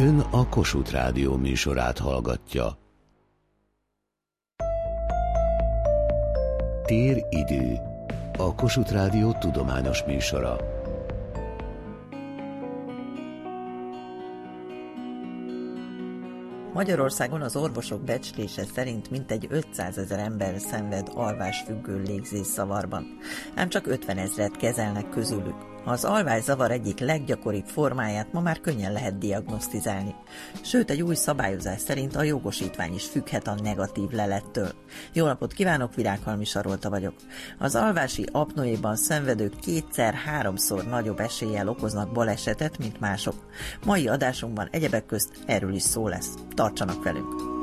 Ön a Kossuth Rádió műsorát hallgatja. Tér idő. A Kossuth Rádió tudományos műsora. Magyarországon az orvosok becslése szerint mintegy 500 ezer ember szenved alvásfüggő légzészavarban, ám csak 50 ezret kezelnek közülük. Az alvászavar egyik leggyakoribb formáját ma már könnyen lehet diagnosztizálni. Sőt, egy új szabályozás szerint a jogosítvány is függhet a negatív lelettől. Jó napot kívánok, Virághalmi Sarolta vagyok. Az alvási apnoéban szenvedők kétszer-háromszor nagyobb eséllyel okoznak balesetet, mint mások. Mai adásunkban egyebek közt erről is szó lesz. Tartsanak velünk!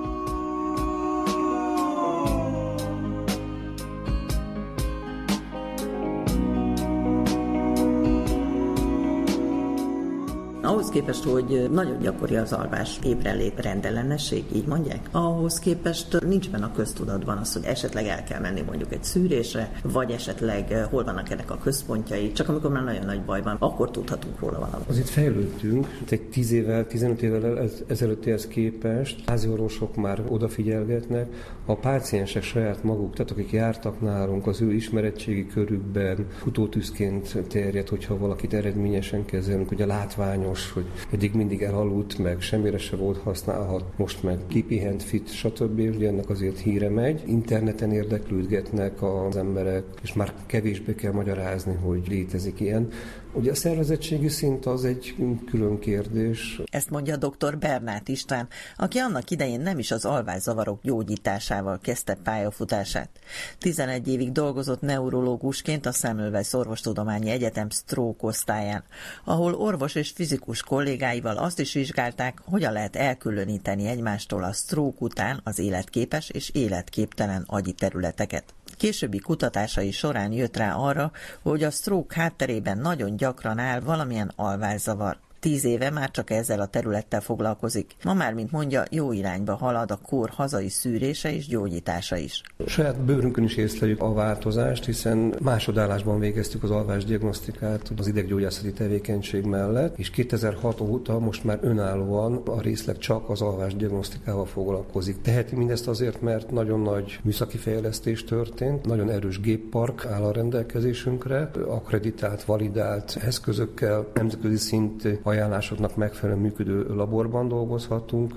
Képest, hogy nagyon gyakori az alvás ébrenlét rendellenesség, így mondják, ahhoz képest nincs benne a köztudatban az, hogy esetleg el kell menni mondjuk egy szűrésre, vagy esetleg eh, hol vannak ennek a központjai, csak amikor már nagyon nagy baj van, akkor tudhatunk róla valamit. Azért fejlődtünk, egy 10 évvel, 15 évvel ezelőttihez képest házi orvosok már odafigyelgetnek, a páciensek saját maguk, tehát akik jártak nálunk, az ő ismeretségi körükben futótűzként terjed, hogyha valakit eredményesen kezelünk, a látványos hogy eddig mindig elaludt, meg semmire se volt használhat, most meg kipihent, fit, stb. Ugye ennek azért híre megy. Interneten érdeklődgetnek az emberek, és már kevésbé kell magyarázni, hogy létezik ilyen. Ugye a szervezettségi szint az egy külön kérdés. Ezt mondja dr. Bernát István, aki annak idején nem is az alvászavarok gyógyításával kezdte pályafutását. 11 évig dolgozott neurológusként a Semmelweis Orvostudományi Egyetem stroke osztályán, ahol orvos és fizikus kollégáival azt is vizsgálták, hogyan lehet elkülöníteni egymástól a stroke után az életképes és életképtelen agyi területeket. Későbbi kutatásai során jött rá arra, hogy a stroke hátterében nagyon gyakran áll valamilyen alvászavar tíz éve már csak ezzel a területtel foglalkozik. Ma már, mint mondja, jó irányba halad a kór hazai szűrése és gyógyítása is. Saját bőrünkön is észleljük a változást, hiszen másodállásban végeztük az alvás diagnosztikát az ideggyógyászati tevékenység mellett, és 2006 óta most már önállóan a részleg csak az alvás diagnosztikával foglalkozik. Teheti mindezt azért, mert nagyon nagy műszaki fejlesztés történt, nagyon erős géppark áll a rendelkezésünkre, akreditált, validált eszközökkel, nemzetközi szint ajánlásoknak megfelelően működő laborban dolgozhatunk,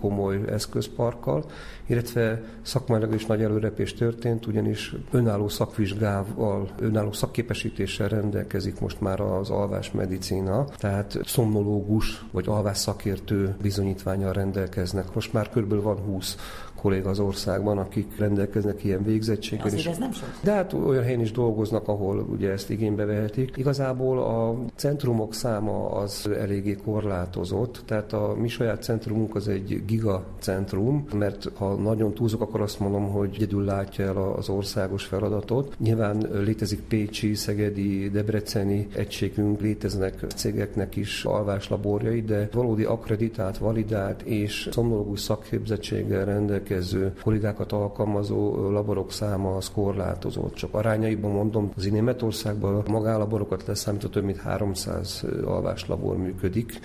komoly eszközparkkal, illetve szakmailag is nagy előrepés történt, ugyanis önálló szakvizsgával, önálló szakképesítéssel rendelkezik most már az alvás medicína, tehát szomnológus vagy alvás szakértő bizonyítványal rendelkeznek. Most már körülbelül van 20 kolléga az országban, akik rendelkeznek ilyen végzettséggel. Azért ez nem sok. De hát olyan helyen is dolgoznak, ahol ugye ezt igénybe vehetik. Igazából a centrumok száma az eléggé korlátozott, tehát a mi saját centrumunk az egy gigacentrum, mert ha nagyon túlzok, akkor azt mondom, hogy egyedül látja el az országos feladatot. Nyilván létezik Pécsi, Szegedi, Debreceni egységünk, léteznek cégeknek is alváslaborjai, de valódi akreditált, validált és szomnológus szakképzettséggel rendelkező rendelkező kollégákat alkalmazó laborok száma az korlátozott. Csak arányaiban mondom, az Németországban magálaborokat leszámítva több mint 300 alváslabor működik,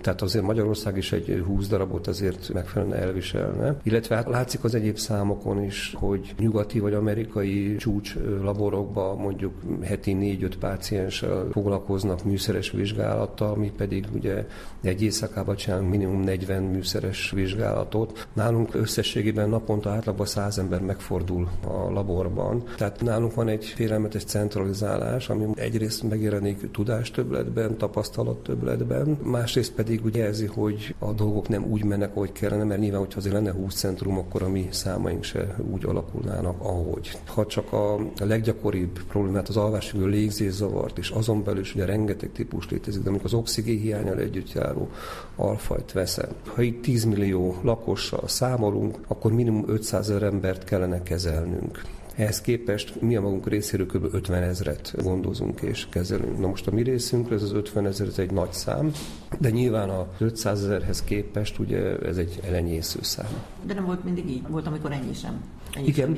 tehát azért Magyarország is egy 20 darabot azért megfelelően elviselne. Illetve hát látszik az egyéb számokon is, hogy nyugati vagy amerikai csúcs laborokban mondjuk heti 4-5 pácienssel foglalkoznak műszeres vizsgálattal, mi pedig ugye egy éjszakában csinálunk minimum 40 műszeres vizsgálatot. Nálunk összes összességében naponta átlagban száz ember megfordul a laborban. Tehát nálunk van egy félelmetes centralizálás, ami egyrészt megjelenik tudástöbletben, tapasztalattöbletben, másrészt pedig úgy jelzi, hogy a dolgok nem úgy mennek, ahogy kellene, mert nyilván, hogyha azért lenne 20 centrum, akkor a mi számaink se úgy alakulnának, ahogy. Ha csak a leggyakoribb problémát, az alvásfüggő légzészavart, és azon belül is ugye rengeteg típus létezik, de amikor az oxigén hiányal együtt járó alfajt veszem. Ha itt 10 millió lakossal számolunk, akkor minimum 500 ezer embert kellene kezelnünk. Ehhez képest mi a magunk részéről kb. 50 ezret gondozunk és kezelünk. Na most a mi részünkről ez az 50 ezer ez egy nagy szám, de nyilván a 500 ezerhez képest ugye ez egy elenyésző szám. De nem volt mindig így, volt amikor ennyi sem. Ennyi Igen,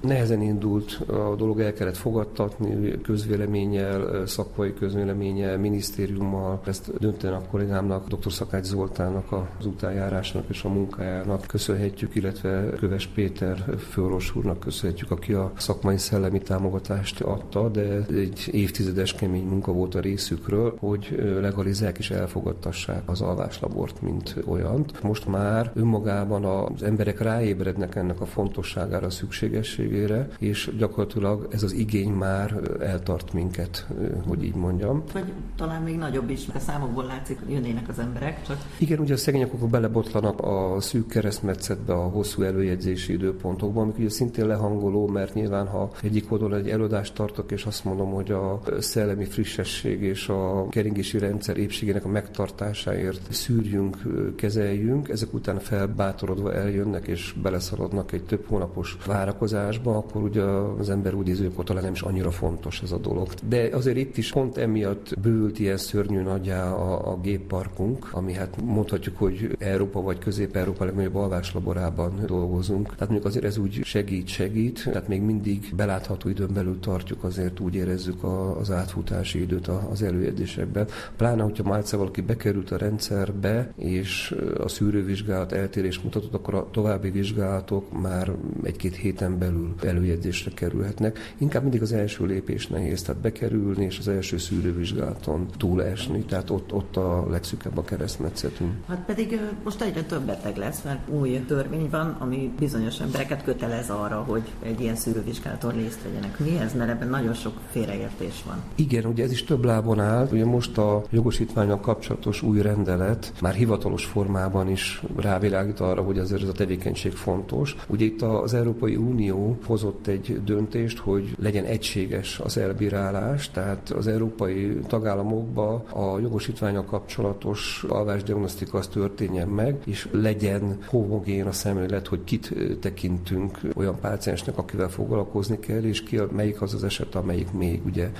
nehezen indult a dolog, el kellett fogadtatni közvéleménnyel, szakmai közvéleménnyel, minisztériummal. Ezt döntően a kollégámnak, dr. Szakács Zoltánnak az utánjárásnak és a munkájának köszönhetjük, illetve Köves Péter főorvos úrnak köszönhetjük, aki a szakmai szellemi támogatást adta, de egy évtizedes kemény munka volt a részükről, hogy legalizálják és elfogadtassák az alváslabort, mint olyant. Most már önmagában az emberek ráébrednek ennek a fontosságára, szükségesség segítségére, és gyakorlatilag ez az igény már eltart minket, hogy így mondjam. Vagy talán még nagyobb is, mert a számokból látszik, hogy jönnének az emberek, csak... Igen, ugye a szegények akkor belebotlanak a szűk keresztmetszetbe, a hosszú előjegyzési időpontokban, amik ugye szintén lehangoló, mert nyilván, ha egyik oldalon egy előadást tartok, és azt mondom, hogy a szellemi frissesség és a keringési rendszer épségének a megtartásáért szűrjünk, kezeljünk, ezek után felbátorodva eljönnek és beleszaladnak egy több hónapos várakozás kutatásba, akkor ugye az ember úgy érzi, talán nem is annyira fontos ez a dolog. De azért itt is pont emiatt bővült ilyen szörnyű nagyjá a, a gépparkunk, ami hát mondhatjuk, hogy Európa vagy Közép-Európa legnagyobb alváslaborában dolgozunk. Tehát mondjuk azért ez úgy segít, segít, tehát még mindig belátható időn belül tartjuk, azért úgy érezzük a, az átfutási időt az előjegyzésekben. Pláne, hogyha már valaki bekerült a rendszerbe, és a szűrővizsgálat eltérés mutatott, akkor a további vizsgálatok már egy-két héten belül előjegyzésre kerülhetnek. Inkább mindig az első lépés nehéz, tehát bekerülni és az első szűrővizsgálaton túlesni, tehát ott, ott a legszűkebb a keresztmetszetünk. Hát pedig most egyre több beteg lesz, mert új törvény van, ami bizonyos embereket kötelez arra, hogy egy ilyen szűrővizsgálaton részt vegyenek. Mi ez? Mert ebben nagyon sok félreértés van. Igen, ugye ez is több lábon áll. Ugye most a jogosítványok kapcsolatos új rendelet már hivatalos formában is rávilágít arra, hogy azért ez a tevékenység fontos. Ugye itt az Európai Unió hozott egy döntést, hogy legyen egységes az elbírálás, tehát az európai tagállamokban a jogosítványa kapcsolatos alvásdiagnosztika az történjen meg, és legyen homogén a szemlélet, hogy kit tekintünk olyan páciensnek, akivel foglalkozni kell, és ki, melyik az az eset, amelyik még ugye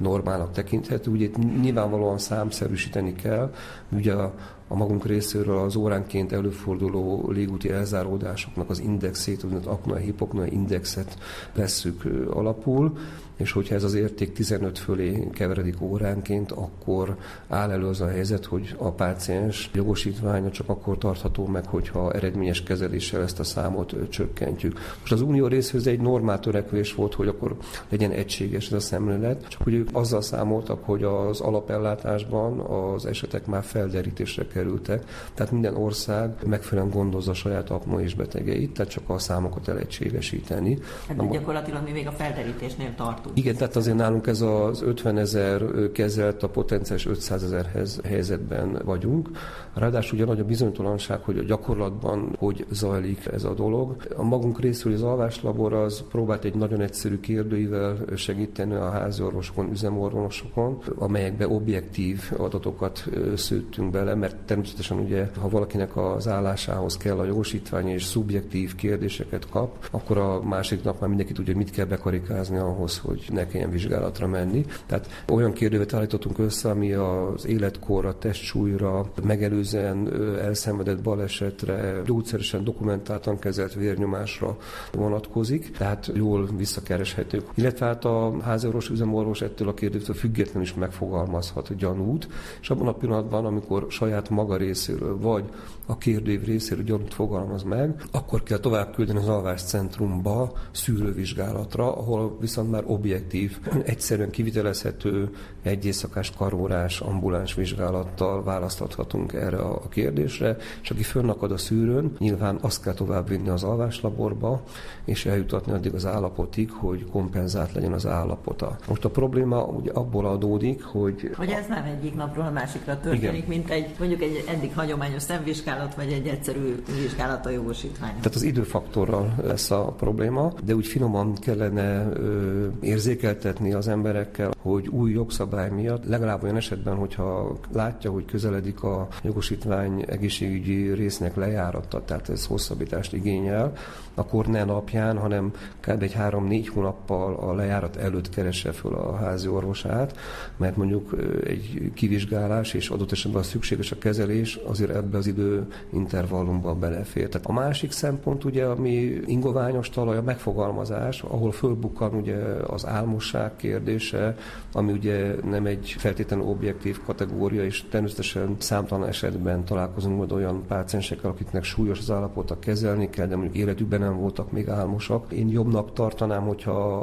normálnak tekinthető. Ugye itt nyilvánvalóan számszerűsíteni kell, ugye a a magunk részéről az óránként előforduló légúti elzáródásoknak az indexét, úgynevezett apnoe hipopnoe indexet vesszük alapul, és hogyha ez az érték 15 fölé keveredik óránként, akkor áll elő az a helyzet, hogy a páciens jogosítványa csak akkor tartható meg, hogyha eredményes kezeléssel ezt a számot csökkentjük. Most az unió részéhez egy normál törekvés volt, hogy akkor legyen egységes ez a szemlélet, csak hogy ők azzal számoltak, hogy az alapellátásban az esetek már felderítésre kerültek, tehát minden ország megfelelően gondozza saját apno és betegeit, tehát csak a számokat el egységesíteni. Hát gyakorlatilag mi még a felderítésnél tartunk. Igen, tehát azért nálunk ez az 50 ezer kezelt, a potenciális 500 ezer helyzetben vagyunk. Ráadásul ugye nagy a bizonytalanság, hogy a gyakorlatban hogy zajlik ez a dolog. A magunk részül az alváslabor az próbált egy nagyon egyszerű kérdőivel segíteni a házi orvosokon, üzemorvosokon, amelyekbe objektív adatokat szőttünk bele, mert természetesen ugye, ha valakinek az állásához kell a jogosítvány és szubjektív kérdéseket kap, akkor a másik nap már mindenki tudja, mit kell bekarikázni ahhoz, hogy hogy ne kelljen vizsgálatra menni. Tehát olyan kérdővet állítottunk össze, ami az életkorra, testsúlyra, megelőzően elszenvedett balesetre, gyógyszeresen dokumentáltan kezelt vérnyomásra vonatkozik, tehát jól visszakereshetők. Illetve hát a házorvos, üzemorvos ettől a kérdőtől függetlenül is megfogalmazhat gyanút, és abban a pillanatban, amikor saját maga részéről, vagy a kérdőív részéről gyanút fogalmaz meg, akkor kell tovább küldeni az alvás centrumba szűrővizsgálatra, ahol viszont már objektív objektív, egyszerűen kivitelezhető egy éjszakás karórás ambuláns vizsgálattal választhatunk erre a kérdésre, és aki fönnakad a szűrőn, nyilván azt kell tovább vinni az alváslaborba, és eljutatni addig az állapotig, hogy kompenzált legyen az állapota. Most a probléma ugye abból adódik, hogy... Hogy ez nem egyik napról a másikra történik, igen. mint egy mondjuk egy eddig hagyományos szemvizsgálat, vagy egy egyszerű vizsgálat a jogosítvány. Tehát az időfaktorral lesz a probléma, de úgy finoman kellene ö, érzékeltetni az emberekkel, hogy új jogszabály miatt legalább olyan esetben, hogyha látja, hogy közeledik a jogosítvány egészségügyi résznek lejárata, tehát ez hosszabbítást igényel, akkor ne napján, hanem kb. egy három-négy hónappal a lejárat előtt keresse föl a házi orvosát, mert mondjuk egy kivizsgálás és adott esetben a szükséges a kezelés azért ebbe az idő intervallumban belefér. Tehát a másik szempont ugye, ami ingoványos talaj, a megfogalmazás, ahol fölbukkan ugye az álmosság kérdése, ami ugye nem egy feltétlenül objektív kategória, és természetesen számtalan esetben találkozunk majd olyan páciensekkel, akiknek súlyos az állapota kezelni kell, de mondjuk életükben nem voltak még álmosak. Én jobbnak tartanám, hogyha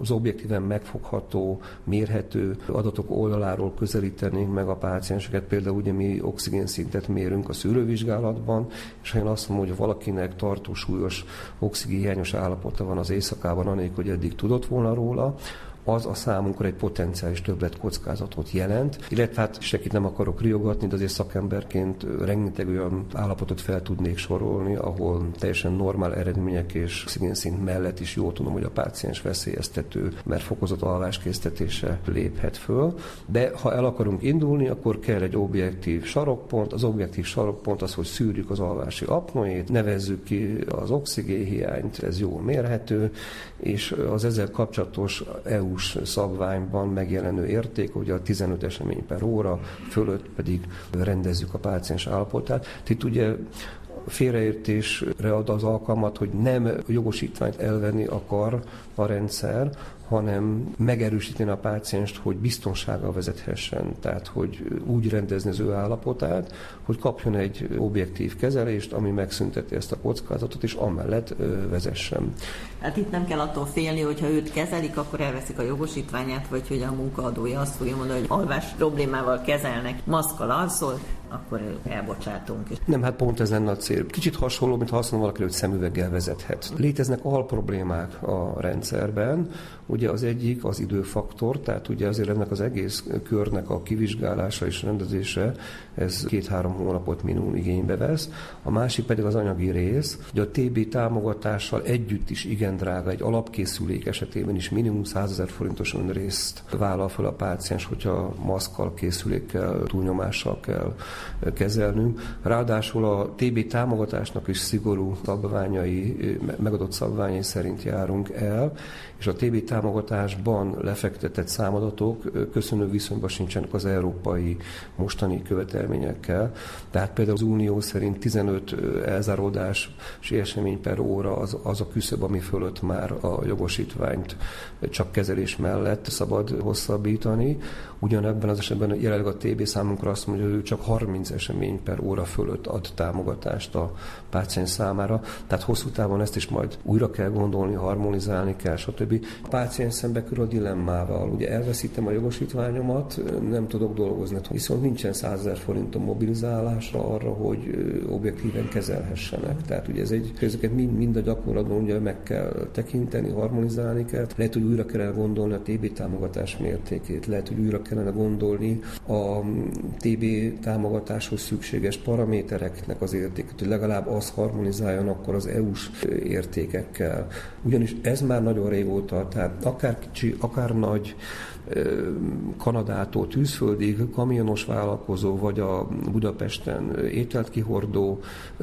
az objektíven megfogható, mérhető adatok oldaláról közelítenénk meg a pácienseket. Például ugye mi oxigénszintet mérünk a szűrővizsgálatban, és ha én azt mondom, hogy valakinek tartó súlyos oxigénhiányos állapota van az éjszakában, anélkül, hogy eddig tudott volna róla, az a számunkra egy potenciális többlet kockázatot jelent, illetve hát senkit nem akarok riogatni, de azért szakemberként rengeteg olyan állapotot fel tudnék sorolni, ahol teljesen normál eredmények és szint mellett is jól tudom, hogy a páciens veszélyeztető, mert fokozott alváskésztetése léphet föl. De ha el akarunk indulni, akkor kell egy objektív sarokpont. Az objektív sarokpont az, hogy szűrjük az alvási apnoét, nevezzük ki az oxigénhiányt, ez jól mérhető, és az ezzel kapcsolatos EU EU-s szabványban megjelenő érték, ugye a 15 esemény per óra, fölött pedig rendezzük a páciens állapotát. Itt ugye félreértésre ad az alkalmat, hogy nem jogosítványt elvenni akar a rendszer, hanem megerősíteni a pácienst, hogy biztonsággal vezethessen, tehát hogy úgy rendezni az ő állapotát, hogy kapjon egy objektív kezelést, ami megszünteti ezt a kockázatot, és amellett vezessen. Hát itt nem kell attól félni, hogy ha őt kezelik, akkor elveszik a jogosítványát, vagy hogy a munkaadója azt fogja mondani, hogy alvás problémával kezelnek, maszkal alszol, akkor elbocsátunk. Nem, hát pont ez lenne a cél. Kicsit hasonló, mint ha valaki, hogy szemüveggel vezethet. Léteznek alproblémák a rendszerben. Ugye az egyik az időfaktor, tehát ugye azért ennek az egész körnek a kivizsgálása és rendezése, ez két-három hónapot minimum igénybe vesz. A másik pedig az anyagi rész, hogy a TB támogatással együtt is igen drága, egy alapkészülék esetében is minimum 100 ezer forintos részt vállal fel a páciens, hogyha maszkkal, készülékkel, túlnyomással kell kezelnünk. Ráadásul a TB támogatásnak is szigorú szabványai, megadott szabványai szerint járunk el, és a TB támogatásban lefektetett számadatok köszönő viszonyban sincsenek az európai mostani követelményekkel. Tehát például az Unió szerint 15 elzáródás esemény per óra az, az a küszöb, ami fölött már a jogosítványt csak kezelés mellett szabad hosszabbítani. Ugyanebben az esetben jelenleg a TB számunkra azt mondja, hogy csak 30 esemény per óra fölött ad támogatást a páciens számára. Tehát hosszú távon ezt is majd újra kell gondolni, harmonizálni kell, stb. A páciens szembe kerül a dilemmával. Ugye elveszítem a jogosítványomat, nem tudok dolgozni, viszont nincsen 100 ezer forintom mobilizálásra arra, hogy objektíven kezelhessenek. Tehát ugye ez egy, ezeket mind, mind a gyakorlatban ugye meg kell tekinteni, harmonizálni kell. Lehet, hogy újra kell gondolni a TB támogatás mértékét, lehet, hogy újra kellene gondolni a TB támogatáshoz szükséges paramétereknek az értéket, hogy legalább az harmonizáljon akkor az EU-s értékekkel. Ugyanis ez már nagyon régóta, tehát akár kicsi, akár nagy, Kanadától tűzföldig kamionos vállalkozó, vagy a Budapesten ételt kihordó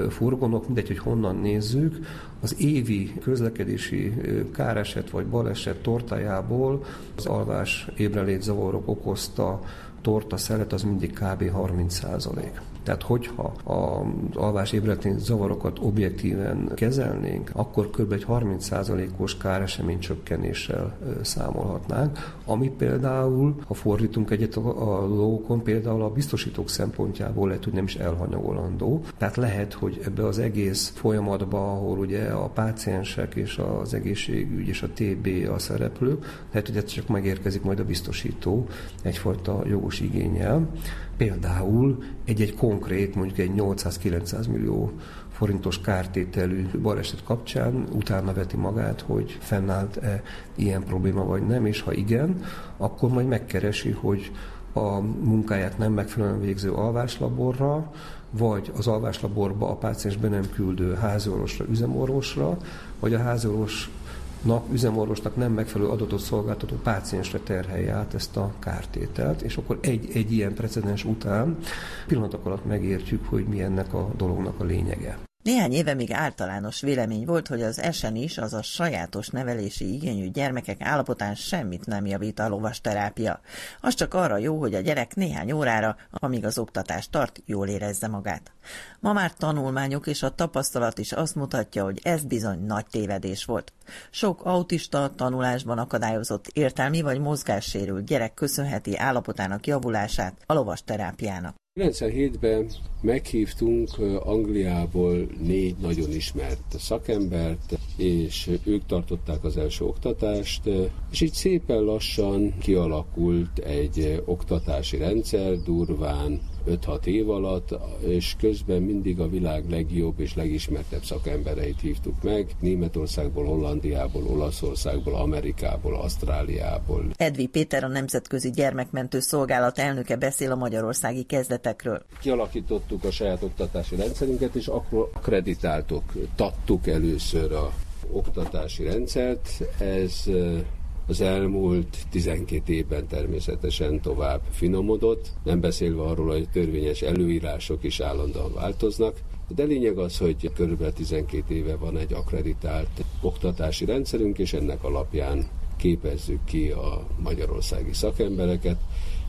furgonok, mindegy, hogy honnan nézzük, az évi közlekedési káreset vagy baleset tortájából az alvás ébrelét zavarok okozta torta szelet az mindig kb. 30 százalék. Tehát hogyha az alvás ébredetén zavarokat objektíven kezelnénk, akkor kb. egy 30%-os káresemény csökkenéssel számolhatnánk, ami például, ha fordítunk egyet a dolgokon, például a biztosítók szempontjából lehet, hogy nem is elhanyagolandó. Tehát lehet, hogy ebbe az egész folyamatba, ahol ugye a páciensek és az egészségügy és a TB a szereplők, lehet, hogy ez csak megérkezik majd a biztosító egyfajta jogos igényel. Például egy-egy konkrét, mondjuk egy 800-900 millió forintos kártételű baleset kapcsán utána veti magát, hogy fennállt-e ilyen probléma vagy nem, és ha igen, akkor majd megkeresi, hogy a munkáját nem megfelelően végző alváslaborra, vagy az alváslaborba a páciens be nem küldő házorvosra, üzemorvosra, vagy a házorvos orvosnak, üzemorvosnak nem megfelelő adatot szolgáltató páciensre terhelje át ezt a kártételt, és akkor egy, egy ilyen precedens után pillanatok alatt megértjük, hogy mi ennek a dolognak a lényege. Néhány éve még általános vélemény volt, hogy az esen is, az a sajátos nevelési igényű gyermekek állapotán semmit nem javít a lovas terápia. Az csak arra jó, hogy a gyerek néhány órára, amíg az oktatás tart, jól érezze magát. Ma már tanulmányok és a tapasztalat is azt mutatja, hogy ez bizony nagy tévedés volt. Sok autista, tanulásban akadályozott értelmi vagy mozgássérült gyerek köszönheti állapotának javulását a lovas terápiának. 97-ben meghívtunk Angliából négy nagyon ismert szakembert, és ők tartották az első oktatást, és így szépen lassan kialakult egy oktatási rendszer, durván 5-6 év alatt, és közben mindig a világ legjobb és legismertebb szakembereit hívtuk meg, Németországból, Hollandiából, Olaszországból, Amerikából, Ausztráliából. Edvi Péter a Nemzetközi Gyermekmentő Szolgálat elnöke beszél a magyarországi kezdetekről. Kialakítottuk a saját oktatási rendszerünket, és akkor akreditáltuk, tattuk először a oktatási rendszert. Ez az elmúlt 12 évben természetesen tovább finomodott, nem beszélve arról, hogy törvényes előírások is állandóan változnak, de lényeg az, hogy kb. 12 éve van egy akreditált oktatási rendszerünk, és ennek alapján képezzük ki a magyarországi szakembereket,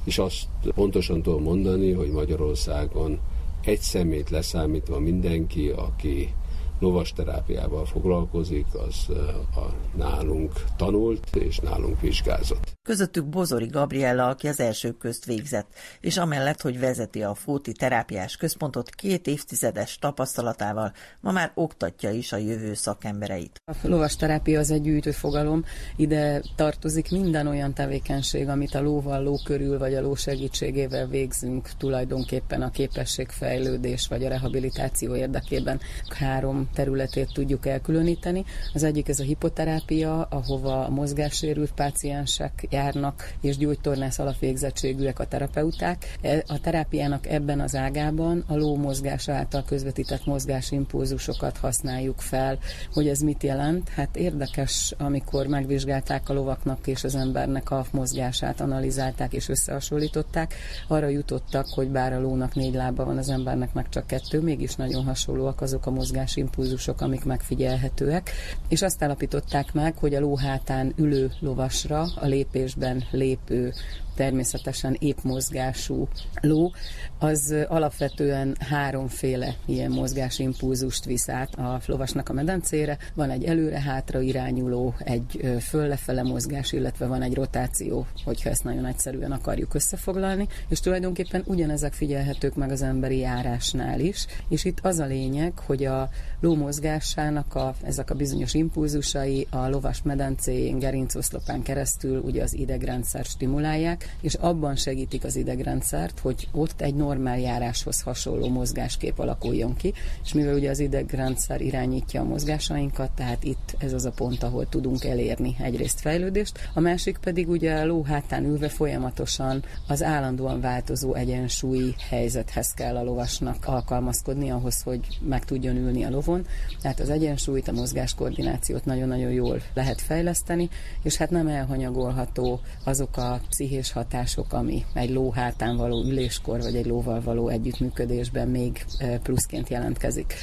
és azt pontosan tudom mondani, hogy Magyarországon egy szemét leszámítva mindenki, aki lovas terápiával foglalkozik, az a nálunk tanult és nálunk vizsgázott. Közöttük Bozori Gabriella, aki az elsők közt végzett, és amellett, hogy vezeti a Fóti Terápiás Központot két évtizedes tapasztalatával, ma már oktatja is a jövő szakembereit. A lovas terápia az egy gyűjtő fogalom, ide tartozik minden olyan tevékenység, amit a lóval, ló körül vagy a ló segítségével végzünk tulajdonképpen a képességfejlődés vagy a rehabilitáció érdekében. Három területét tudjuk elkülöníteni. Az egyik ez a hipoterápia, ahova a mozgássérült páciensek járnak, és gyógytornász alapvégzettségűek a terapeuták. E, a terápiának ebben az ágában a ló mozgása által közvetített mozgásimpulzusokat használjuk fel. Hogy ez mit jelent? Hát érdekes, amikor megvizsgálták a lovaknak és az embernek a mozgását, analizálták és összehasonlították, arra jutottak, hogy bár a lónak négy lába van, az embernek meg csak kettő, mégis nagyon hasonlóak azok a mozgásimpulzusok, amik megfigyelhetőek. És azt állapították meg, hogy a ló hátán ülő lovasra a lépés lépésben lépő természetesen épp mozgású ló, az alapvetően háromféle ilyen mozgásimpulzust visz át a lovasnak a medencére. Van egy előre-hátra irányuló, egy föl-lefele mozgás, illetve van egy rotáció, hogyha ezt nagyon egyszerűen akarjuk összefoglalni, és tulajdonképpen ugyanezek figyelhetők meg az emberi járásnál is, és itt az a lényeg, hogy a ló mozgásának a, ezek a bizonyos impulzusai a lovas medencéjén, gerincoszlopán keresztül ugye az idegrendszer stimulálják, és abban segítik az idegrendszert, hogy ott egy normál járáshoz hasonló mozgáskép alakuljon ki, és mivel ugye az idegrendszer irányítja a mozgásainkat, tehát itt ez az a pont, ahol tudunk elérni egyrészt fejlődést, a másik pedig ugye a ló hátán ülve folyamatosan az állandóan változó egyensúlyi helyzethez kell a lovasnak alkalmazkodni ahhoz, hogy meg tudjon ülni a lovon, tehát az egyensúlyt, a mozgáskoordinációt nagyon-nagyon jól lehet fejleszteni, és hát nem elhanyagolható azok a pszichés hatások, ami egy ló hátán való üléskor, vagy egy lóval való együttműködésben még pluszként jelentkezik.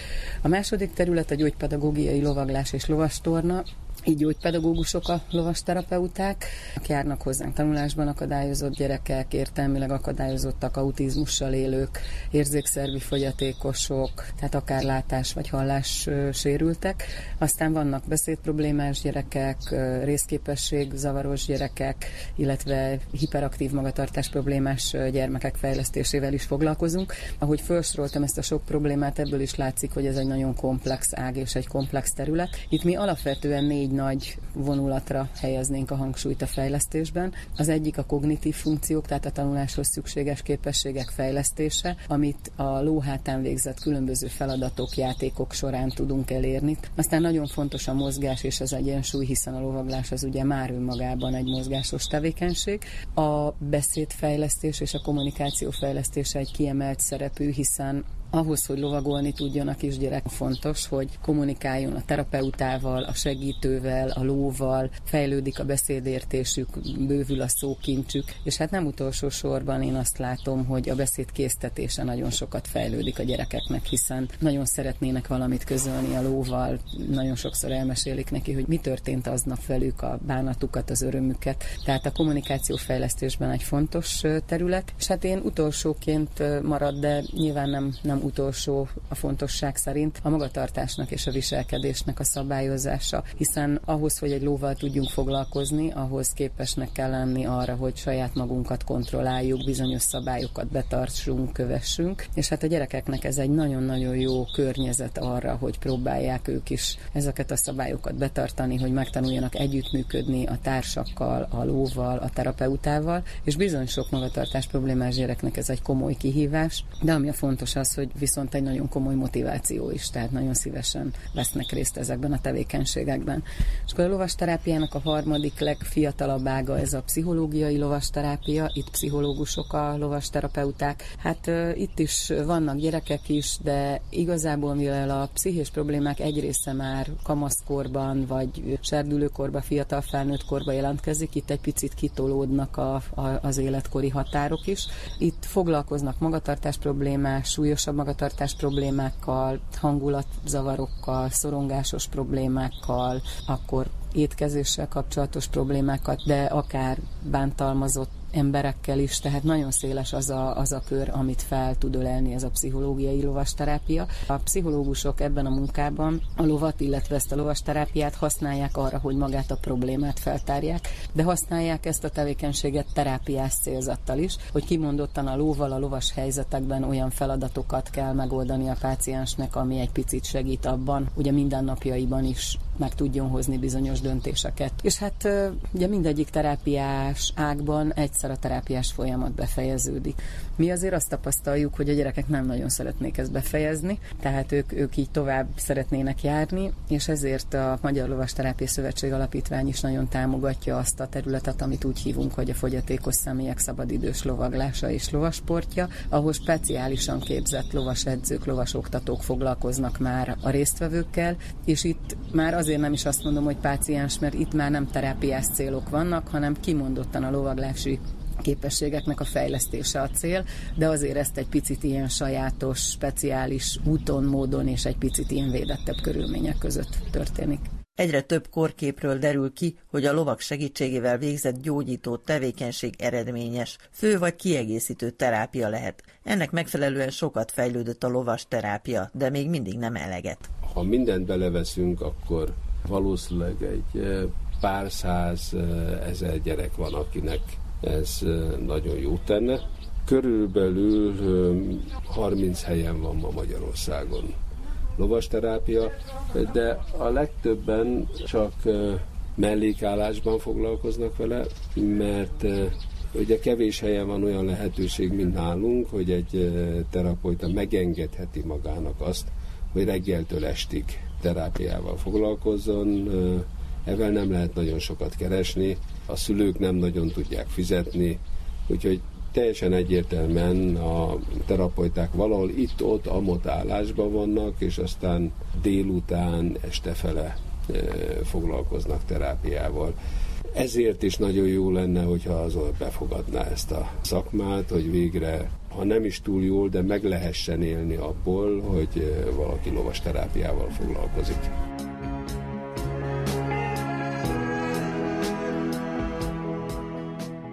A második terület a gyógypedagógiai lovaglás és lovastorna így gyógypedagógusok a lovasterapeuták, akik járnak hozzánk tanulásban akadályozott gyerekek, értelmileg akadályozottak, autizmussal élők, érzékszervi fogyatékosok, tehát akár látás vagy hallás sérültek. Aztán vannak beszédproblémás gyerekek, részképesség zavaros gyerekek, illetve hiperaktív magatartás problémás gyermekek fejlesztésével is foglalkozunk. Ahogy felsoroltam ezt a sok problémát, ebből is látszik, hogy ez egy nagyon komplex ág és egy komplex terület. Itt mi alapvetően négy nagy vonulatra helyeznénk a hangsúlyt a fejlesztésben. Az egyik a kognitív funkciók, tehát a tanuláshoz szükséges képességek fejlesztése, amit a lóhátán végzett különböző feladatok, játékok során tudunk elérni. Aztán nagyon fontos a mozgás és az egyensúly, hiszen a lovaglás az ugye már önmagában egy mozgásos tevékenység. A beszédfejlesztés és a kommunikáció fejlesztése egy kiemelt szerepű, hiszen ahhoz, hogy lovagolni tudjon a kisgyerek, fontos, hogy kommunikáljon a terapeutával, a segítővel, a lóval, fejlődik a beszédértésük, bővül a szókincsük, és hát nem utolsó sorban én azt látom, hogy a beszéd késztetése nagyon sokat fejlődik a gyerekeknek, hiszen nagyon szeretnének valamit közölni a lóval, nagyon sokszor elmesélik neki, hogy mi történt aznap velük, a bánatukat, az örömüket. Tehát a kommunikáció fejlesztésben egy fontos terület, és hát én utolsóként marad, de nyilván nem, nem utolsó a fontosság szerint a magatartásnak és a viselkedésnek a szabályozása, hiszen ahhoz, hogy egy lóval tudjunk foglalkozni, ahhoz képesnek kell lenni arra, hogy saját magunkat kontrolláljuk, bizonyos szabályokat betartsunk, kövessünk, és hát a gyerekeknek ez egy nagyon-nagyon jó környezet arra, hogy próbálják ők is ezeket a szabályokat betartani, hogy megtanuljanak együttműködni a társakkal, a lóval, a terapeutával, és bizony sok magatartás problémás gyereknek ez egy komoly kihívás, de ami a fontos az, hogy viszont egy nagyon komoly motiváció is, tehát nagyon szívesen vesznek részt ezekben a tevékenységekben. És akkor a lovasterápiának a harmadik legfiatalabb ága ez a pszichológiai lovasterápia, itt pszichológusok a lovasterapeuták. Hát itt is vannak gyerekek is, de igazából mivel a pszichés problémák egy része már kamaszkorban, vagy serdülőkorban, fiatal felnőtt korban jelentkezik, itt egy picit kitolódnak a, a, az életkori határok is. Itt foglalkoznak magatartás problémás, súlyosabb magatartás problémákkal, hangulatzavarokkal, szorongásos problémákkal, akkor étkezéssel kapcsolatos problémákat, de akár bántalmazott emberekkel is, tehát nagyon széles az a, az a kör, amit fel tud ölelni ez a pszichológiai lovasterápia. A pszichológusok ebben a munkában a lovat, illetve ezt a lovasterápiát használják arra, hogy magát a problémát feltárják, de használják ezt a tevékenységet terápiás célzattal is, hogy kimondottan a lóval a lovas helyzetekben olyan feladatokat kell megoldani a páciensnek, ami egy picit segít abban, ugye mindennapjaiban is meg tudjon hozni bizonyos döntéseket. És hát ugye mindegyik terápiás ágban egyszer a terápiás folyamat befejeződik. Mi azért azt tapasztaljuk, hogy a gyerekek nem nagyon szeretnék ezt befejezni, tehát ők, ők így tovább szeretnének járni, és ezért a Magyar Lovas Terápia Szövetség Alapítvány is nagyon támogatja azt a területet, amit úgy hívunk, hogy a fogyatékos személyek szabadidős lovaglása és lovasportja, ahol speciálisan képzett lovasedzők, lovasoktatók foglalkoznak már a résztvevőkkel, és itt már az azért nem is azt mondom, hogy páciens, mert itt már nem terápiás célok vannak, hanem kimondottan a lovaglási képességeknek a fejlesztése a cél, de azért ezt egy picit ilyen sajátos, speciális úton, módon és egy picit ilyen védettebb körülmények között történik. Egyre több korképről derül ki, hogy a lovak segítségével végzett gyógyító tevékenység eredményes, fő vagy kiegészítő terápia lehet. Ennek megfelelően sokat fejlődött a lovas terápia, de még mindig nem eleget. Ha mindent beleveszünk, akkor valószínűleg egy pár száz ezer gyerek van, akinek ez nagyon jó tenne. Körülbelül 30 helyen van ma Magyarországon lovasterápia, de a legtöbben csak mellékállásban foglalkoznak vele, mert ugye kevés helyen van olyan lehetőség, mint nálunk, hogy egy terapeuta megengedheti magának azt, hogy reggeltől estig terápiával foglalkozzon. Evel nem lehet nagyon sokat keresni, a szülők nem nagyon tudják fizetni, úgyhogy teljesen egyértelműen a terapeuták valahol itt-ott amott állásban vannak, és aztán délután, estefele e, foglalkoznak terápiával. Ezért is nagyon jó lenne, hogyha az befogadná ezt a szakmát, hogy végre, ha nem is túl jól, de meg lehessen élni abból, hogy e, valaki lovas terápiával foglalkozik.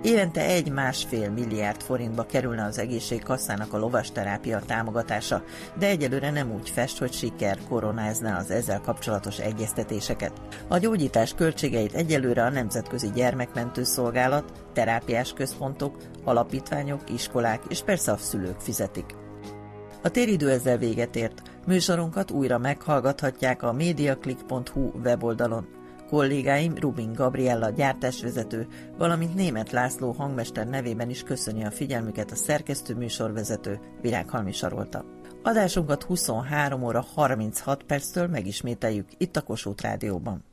Évente egy-másfél milliárd forintba kerülne az egészségkasszának a lovasterápia támogatása, de egyelőre nem úgy fest, hogy siker koronázna az ezzel kapcsolatos egyeztetéseket. A gyógyítás költségeit egyelőre a Nemzetközi Gyermekmentő Szolgálat, terápiás központok, alapítványok, iskolák és persze a szülők fizetik. A téridő ezzel véget ért. Műsorunkat újra meghallgathatják a mediaclick.hu weboldalon. Kollégáim Rubin Gabriella gyártásvezető, valamint német László hangmester nevében is köszöni a figyelmüket a szerkesztő műsorvezető Virághalmi Sarolta. Adásunkat 23 óra 36 perctől megismételjük itt a Kossuth Rádióban.